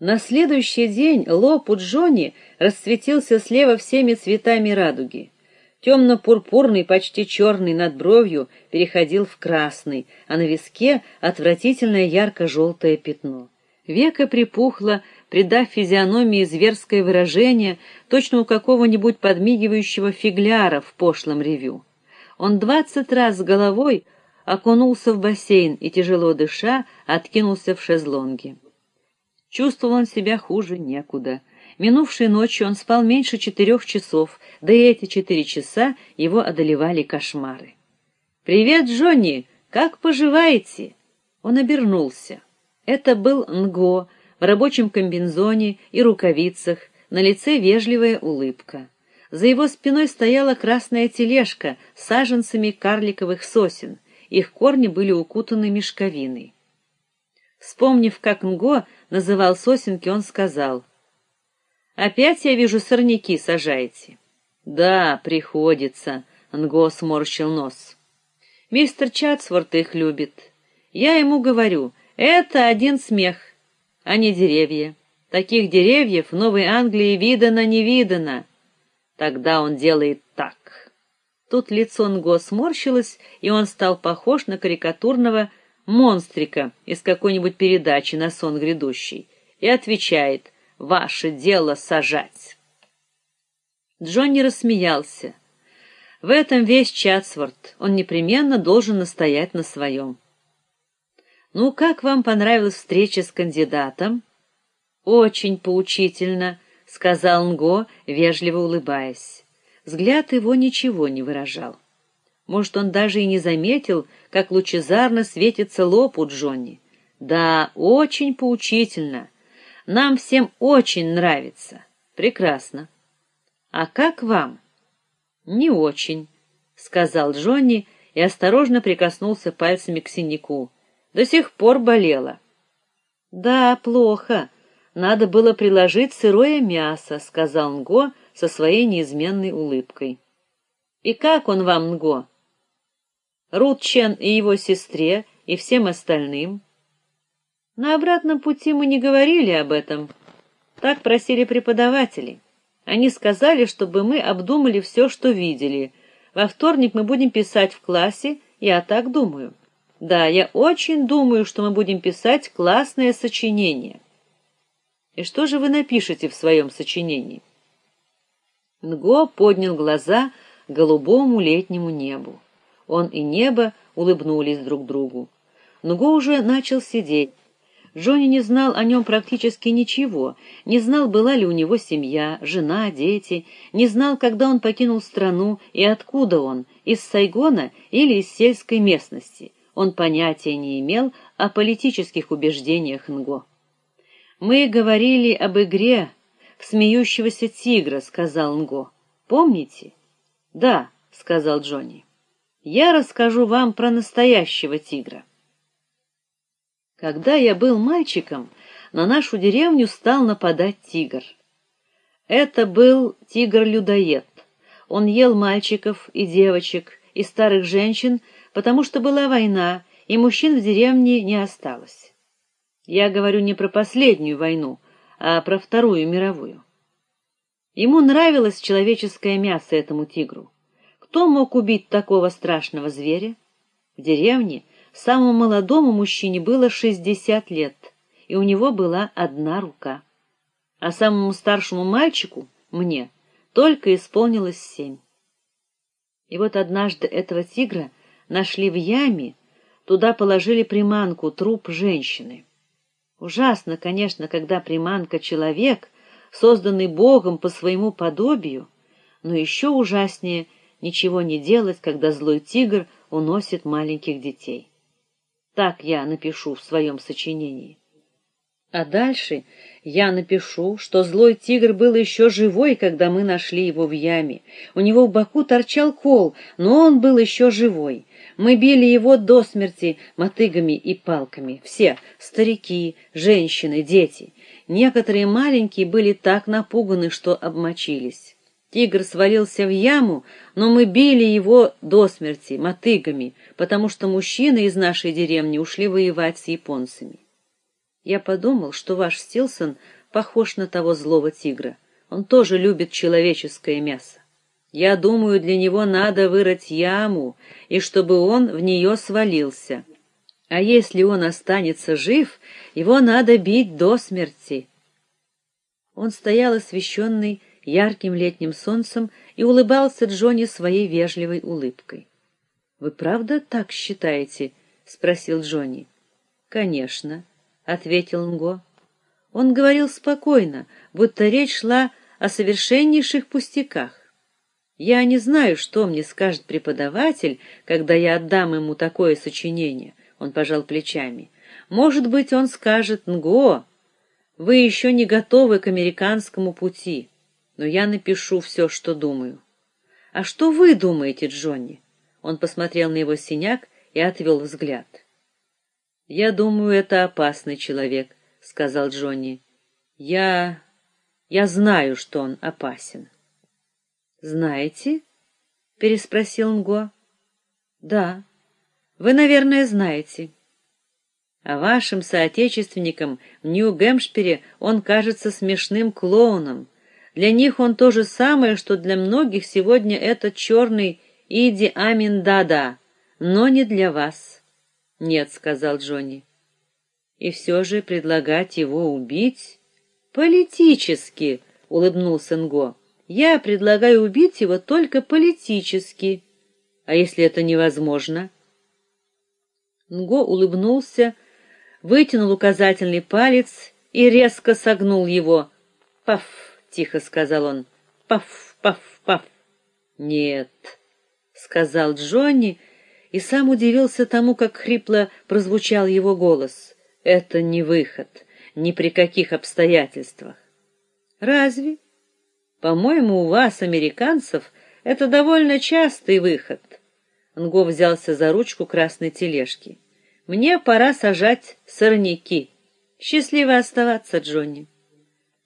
На следующий день лоб у Джонни расцветился слева всеми цветами радуги. Темно-пурпурный, почти черный над бровью переходил в красный, а на виске отвратительное ярко желтое пятно. Века припухло, придав физиономии зверское выражение, точно у какого-нибудь подмигивающего фигляра в пошлом ревю. Он двадцать раз головой окунулся в бассейн и тяжело дыша откинулся в шезлонге. Чувствовал он себя хуже некуда. Минувшей ночью он спал меньше четырех часов, да и эти четыре часа его одолевали кошмары. Привет, Джонни, как поживаете? Он обернулся. Это был Нго в рабочем комбинзоне и рукавицах, на лице вежливая улыбка. За его спиной стояла красная тележка с саженцами карликовых сосен. Их корни были укутаны мешковиной. Вспомнив, как Нго называл сосенки, он сказал: "Опять я вижу сорняки сажаете". "Да, приходится", Нго сморщил нос. "Мистер Чатсворт их любит. Я ему говорю: "Это один смех, а не деревья. Таких деревьев в Новой Англии видано не видано". Тогда он делает так. Тут лицо Нго сморщилось, и он стал похож на карикатурного монстрика из какой-нибудь передачи на сон грядущий, и отвечает: "Ваше дело сажать". Джонни рассмеялся. В этом весь Чатсворт. Он непременно должен настоять на своем. Ну, как вам понравилась встреча с кандидатом? Очень поучительно, сказал Нго, вежливо улыбаясь. Взгляд его ничего не выражал. Может, он даже и не заметил, как лучезарно светится лоб у Джонни. Да, очень поучительно. Нам всем очень нравится. Прекрасно. А как вам? Не очень, сказал Джонни и осторожно прикоснулся пальцами к синяку. До сих пор болело. Да, плохо. Надо было приложить сырое мясо, сказал Нго со своей неизменной улыбкой. И как он вам, Нго? Рут Чен и его сестре, и всем остальным. На обратном пути мы не говорили об этом. Так просили преподаватели. Они сказали, чтобы мы обдумали все, что видели. Во вторник мы будем писать в классе, я так думаю. Да, я очень думаю, что мы будем писать классное сочинение. И что же вы напишете в своем сочинении? Нго поднял глаза к голубому летнему небу. Он и небо улыбнулись друг другу. Нуго уже начал сидеть. Джонни не знал о нем практически ничего, не знал, была ли у него семья, жена, дети, не знал, когда он покинул страну и откуда он, из Сайгона или из сельской местности. Он понятия не имел о политических убеждениях Нго. Мы говорили об игре в смеющегося тигра, сказал Нго. Помните? Да, сказал Джонни я расскажу вам про настоящего тигра. Когда я был мальчиком, на нашу деревню стал нападать тигр. Это был тигр-людоед. Он ел мальчиков и девочек, и старых женщин, потому что была война, и мужчин в деревне не осталось. Я говорю не про последнюю войну, а про Вторую мировую. Ему нравилось человеческое мясо этому тигру. Кто мог убить такого страшного зверя? В деревне самому молодому мужчине было шестьдесят лет, и у него была одна рука. А самому старшему мальчику, мне, только исполнилось семь. И вот однажды этого тигра нашли в яме, туда положили приманку, труп женщины. Ужасно, конечно, когда приманка человек, созданный Богом по своему подобию, но еще ужаснее — ничего не делать, когда злой тигр уносит маленьких детей. Так я напишу в своем сочинении. А дальше я напишу, что злой тигр был еще живой, когда мы нашли его в яме. У него в боку торчал кол, но он был еще живой. Мы били его до смерти мотыгами и палками, все: старики, женщины, дети. Некоторые маленькие были так напуганы, что обмочились. Тигр свалился в яму, но мы били его до смерти мотыгами, потому что мужчины из нашей деревни ушли воевать с японцами. Я подумал, что ваш Стилсон похож на того злого тигра. Он тоже любит человеческое мясо. Я думаю, для него надо вырыть яму, и чтобы он в нее свалился. А если он останется жив, его надо бить до смерти. Он стоял освещенный ярким летним солнцем и улыбался Джонни своей вежливой улыбкой. Вы правда так считаете? спросил Джонни. Конечно, ответил Нго. Он говорил спокойно, будто речь шла о совершеннейших пустяках. Я не знаю, что мне скажет преподаватель, когда я отдам ему такое сочинение. Он пожал плечами. Может быть, он скажет: "Нго, вы еще не готовы к американскому пути". Но я напишу все, что думаю. А что вы думаете, Джонни? Он посмотрел на его синяк и отвел взгляд. Я думаю, это опасный человек, сказал Джонни. Я я знаю, что он опасен. Знаете? переспросил Нго. Да. Вы, наверное, знаете. А вашим соотечественникам в Нью-Гэмпшире он кажется смешным клоуном. Для них он то же самое, что для многих сегодня этот черный Иди Амин Дада, но не для вас. Нет, сказал Джонни. И все же предлагать его убить политически, улыбнулся Нго. Я предлагаю убить его только политически. А если это невозможно? Нго улыбнулся, вытянул указательный палец и резко согнул его. Паф, тихо сказал он. Паф, паф, паф. Нет, сказал Джонни, и сам удивился тому, как хрипло прозвучал его голос. Это не выход, ни при каких обстоятельствах. Разве? По-моему, у вас, американцев, это довольно частый выход. Нго взялся за ручку красной тележки. Мне пора сажать сорняки. Счастливо оставаться, Джонни.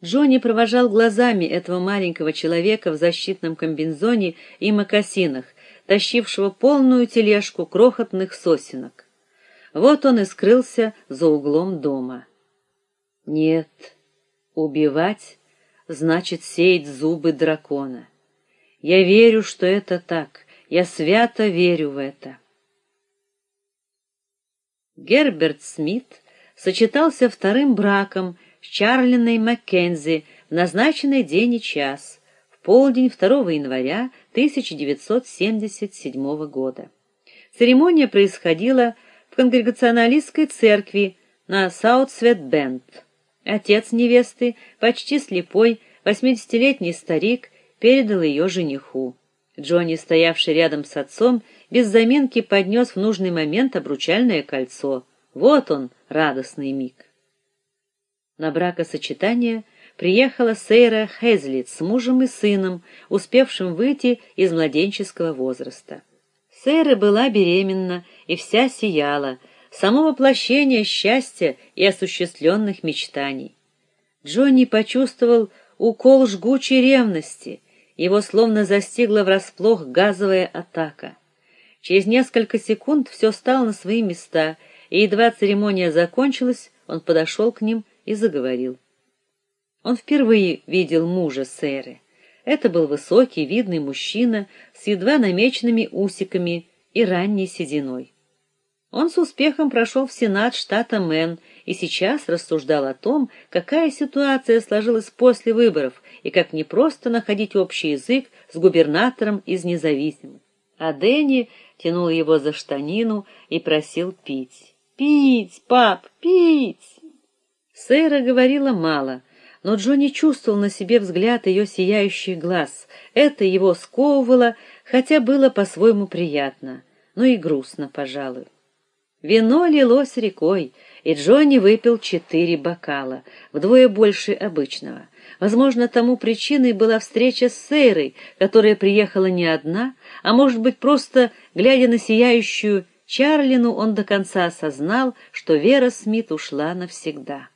Джонни провожал глазами этого маленького человека в защитном комбинзоне и мокасинах, тащившего полную тележку крохотных сосенок. Вот он и скрылся за углом дома. Нет, убивать значит сеять зубы дракона. Я верю, что это так. Я свято верю в это. Герберт Смит сочетался вторым браком с Чарлиной Маккензи в назначенный день и час, в полдень 2 января 1977 года. Церемония происходила в конгрегационалистской церкви на Саутсвет-Бенд. Отец невесты, почти слепой, восьмидесятилетний старик, передал ее жениху. Джонни, стоявший рядом с отцом, без заминки поднес в нужный момент обручальное кольцо. Вот он, радостный миг. На бракосочетание приехала Сейра Хезлит с мужем и сыном, успевшим выйти из младенческого возраста. Сейра была беременна и вся сияла, само воплощение счастья и осуществленных мечтаний. Джонни почувствовал укол жгучей ревности, его словно застигла врасплох газовая атака. Через несколько секунд все стало на свои места, и едва церемония закончилась, он подошел к ним и заговорил. Он впервые видел мужа Сэры. Это был высокий, видный мужчина с едва намеченными усиками и ранней сединой. Он с успехом прошел в Сенат штата Мэн и сейчас рассуждал о том, какая ситуация сложилась после выборов и как непросто находить общий язык с губернатором из независимых. А Дэнни тянул его за штанину и просил пить. "Пить, пап, пить!" Сэра говорила мало, но Джонни чувствовал на себе взгляд ее сияющих глаз. Это его сковывало, хотя было по-своему приятно, но и грустно, пожалуй. Вино лилось рекой, и Джонни выпил четыре бокала, вдвое больше обычного. Возможно, тому причиной была встреча с Сейрой, которая приехала не одна, а может быть, просто глядя на сияющую Чарлину, он до конца осознал, что Вера Смит ушла навсегда.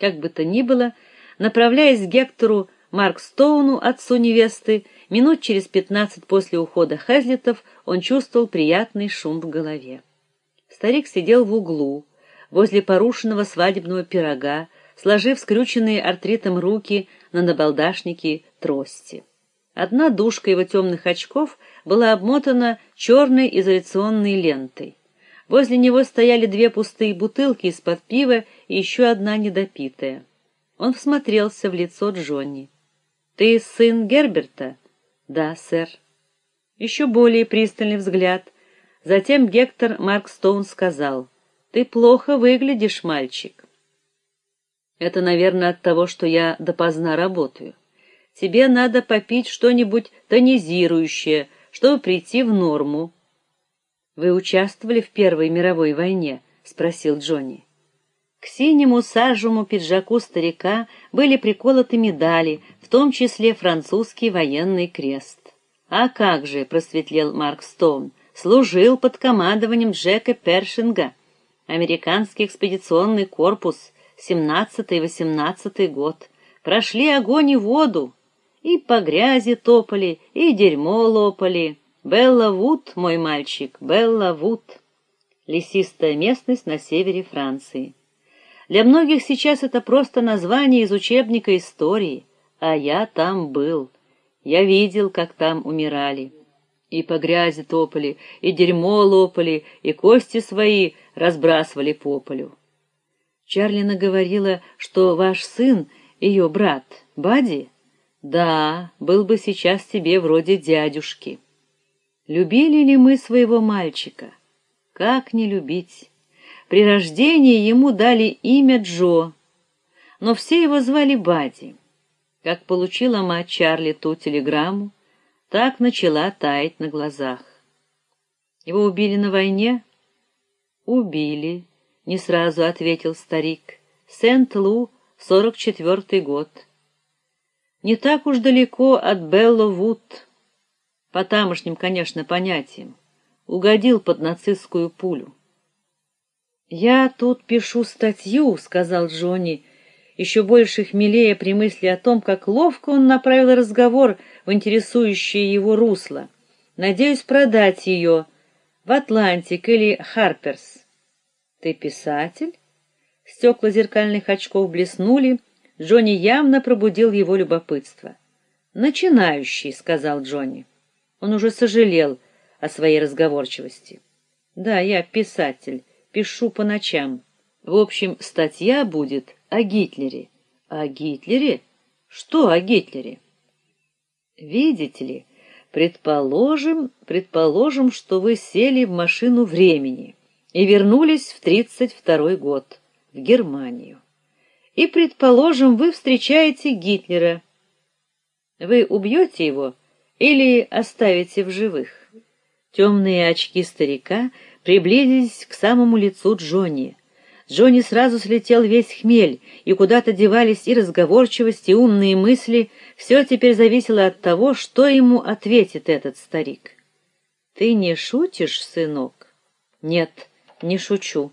Как бы то ни было, направляясь к Гектору Маркстоуну, отцу невесты, минут через пятнадцать после ухода Хазлитов, он чувствовал приятный шум в голове. Старик сидел в углу, возле порушенного свадебного пирога, сложив скрюченные артритом руки на набалдашнике трости. Одна дужка его темных очков была обмотана черной изоляционной лентой. Возле него стояли две пустые бутылки из-под пива и еще одна недопитая. Он всмотрелся в лицо Джонни. Ты сын Герберта? Да, сэр. Еще более пристальный взгляд. Затем Гектор Маркстоун сказал: "Ты плохо выглядишь, мальчик". Это, наверное, от того, что я допоздна работаю. Тебе надо попить что-нибудь тонизирующее, чтобы прийти в норму. Вы участвовали в Первой мировой войне, спросил Джонни. К синему сажевому пиджаку старика были приколоты медали, в том числе французский военный крест. А как же, просветлел Марк Стоун, служил под командованием Джека Першинга, американский экспедиционный корпус 17-18 год. Прошли огонь и воду, и по грязи топали, и дерьмо лопали. Белла Вуд, мой мальчик, Белла Вуд. Лесистая местность на севере Франции. Для многих сейчас это просто название из учебника истории, а я там был. Я видел, как там умирали. И по грязи топали, и дерьмо лопали, и кости свои разбрасывали по полю. Чарлина говорила, что ваш сын, ее брат, Бади, да, был бы сейчас тебе вроде дядюшки. Любили ли мы своего мальчика? Как не любить? При рождении ему дали имя Джо, но все его звали Бади. Как получила мать Чарли ту телеграмму, так начала таять на глазах. Его убили на войне? Убили, не сразу ответил старик. Сент-Лу, сорок четвертый год. Не так уж далеко от Белло-Вуд по тамошним, конечно, понятиям, угодил под нацистскую пулю. Я тут пишу статью, сказал Джонни, еще больше хмелея при мысли о том, как ловко он направил разговор в интересующее его русло. Надеюсь продать ее в Атлантик или Харперс. Ты писатель? Стекла зеркальных очков блеснули, Джонни явно пробудил его любопытство. Начинающий, сказал Джонни. Он уже сожалел о своей разговорчивости. Да, я писатель, пишу по ночам. В общем, статья будет о Гитлере. О Гитлере? Что о Гитлере? Видите ли, предположим, предположим, что вы сели в машину времени и вернулись в тридцать второй год в Германию. И предположим, вы встречаете Гитлера. Вы убьете его или оставите в живых? Темные очки старика приблизились к самому лицу Джонни. Джонни сразу слетел весь хмель, и куда-то девались и разговорчивость, и умные мысли. Все теперь зависело от того, что ему ответит этот старик. Ты не шутишь, сынок? Нет, не шучу.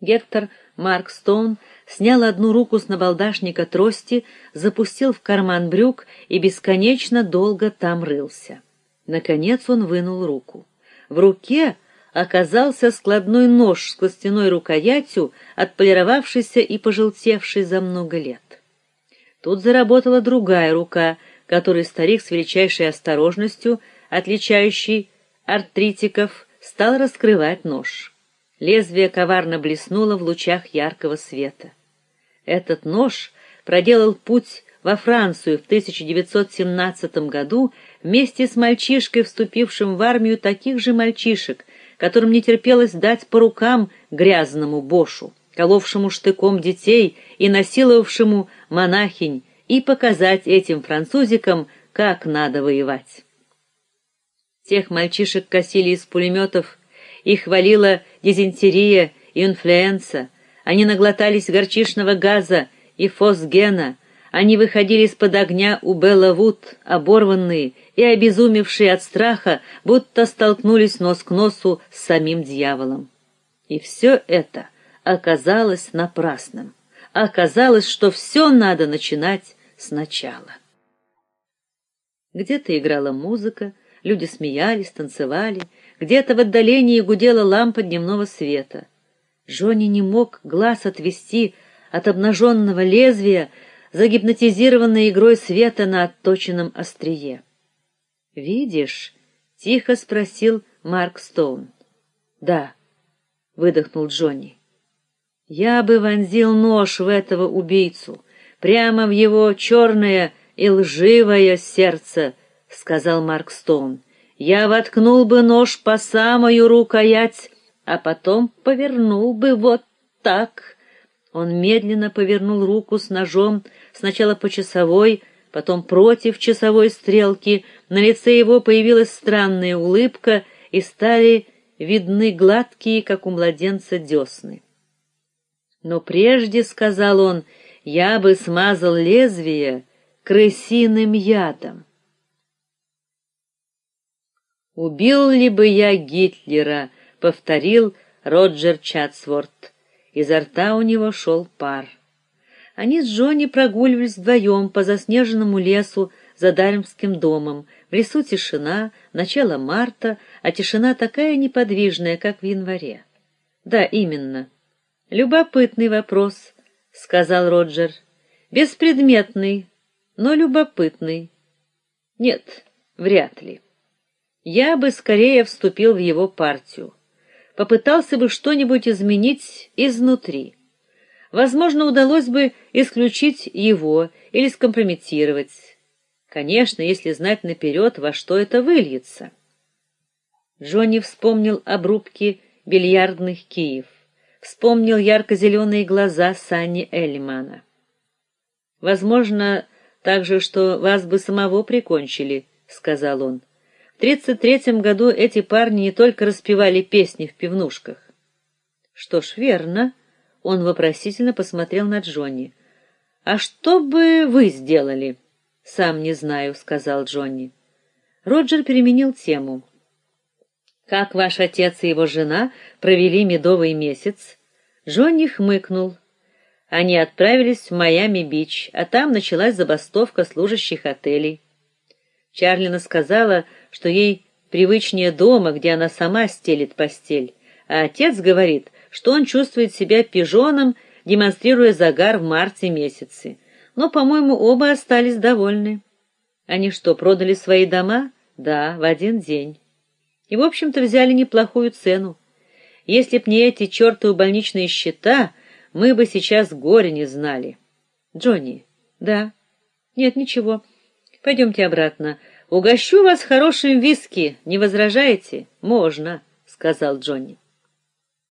Гектор Марк снял одну руку с набалдашника трости, запустил в карман брюк и бесконечно долго там рылся. Наконец он вынул руку. В руке оказался складной нож с костяной рукоятью, отполировавшийся и пожелтевший за много лет. Тут заработала другая рука, которой старик с величайшей осторожностью, отличающей артритиков, стал раскрывать нож. Лезвие коварно блеснуло в лучах яркого света. Этот нож проделал путь во Францию в 1917 году вместе с мальчишкой, вступившим в армию таких же мальчишек, которым не терпелось дать по рукам грязному бошу, коловшему штыком детей и насиловавшему монахинь, и показать этим французикам, как надо воевать. Тех мальчишек косили из пулеметов, их валила дизентерия и инфлюенса, они наглотались горчичного газа и фосгена, они выходили из-под огня у Беллавуд, оборванные и обезумевшие от страха, будто столкнулись нос к носу с самим дьяволом. И все это оказалось напрасным. Оказалось, что все надо начинать сначала. Где-то играла музыка, люди смеялись, танцевали, где-то в отдалении гудела лампа дневного света. Джонни не мог глаз отвести от обнаженного лезвия, загипнотизированной игрой света на отточенном острие. "Видишь?" тихо спросил Марк Стоун. "Да", выдохнул Джонни. "Я бы вонзил нож в этого убийцу, прямо в его черное и лживое сердце", сказал Марк Стоун. "Я воткнул бы нож по самую рукоять, а потом повернул бы вот так". Он медленно повернул руку с ножом сначала по часовой, потом против часовой стрелки. На лице его появилась странная улыбка, и стали видны гладкие, как у младенца, десны. Но прежде, сказал он, я бы смазал лезвие крысиным ядом. Убил ли бы я Гитлера, повторил Роджер Чатсворт. Изо рта у него шел пар. Они с Джонни прогуливались вдвоем по заснеженному лесу за Дармским домом. В лесу тишина, начало марта, а тишина такая неподвижная, как в январе. Да, именно. Любопытный вопрос, сказал Роджер. Беспредметный, но любопытный. Нет, вряд ли. Я бы скорее вступил в его партию попытался бы что-нибудь изменить изнутри. Возможно, удалось бы исключить его или скомпрометировать. Конечно, если знать наперед, во что это выльется. Джонни вспомнил обрубки бильярдных киев, вспомнил ярко зеленые глаза Санни Эльмана. Возможно, также, что вас бы самого прикончили, сказал он. В 33 году эти парни не только распевали песни в пивнушках. Что ж, верно. Он вопросительно посмотрел на Джонни. А что бы вы сделали? Сам не знаю, сказал Джонни. Роджер переменил тему. Как ваш отец и его жена провели медовый месяц? Джонни хмыкнул. Они отправились в Майами-Бич, а там началась забастовка служащих отелей. Чарлина сказала, что ей привычнее дома, где она сама стелит постель, а отец говорит, что он чувствует себя пижоном, демонстрируя загар в марте месяце. Но, по-моему, оба остались довольны. Они что, продали свои дома? Да, в один день. И, в общем-то, взяли неплохую цену. Если б не эти чертовы больничные счета, мы бы сейчас горе не знали. Джонни. Да. Нет, ничего. Пойдемте обратно. Угощу вас хорошим виски, не возражаете? Можно, сказал Джонни.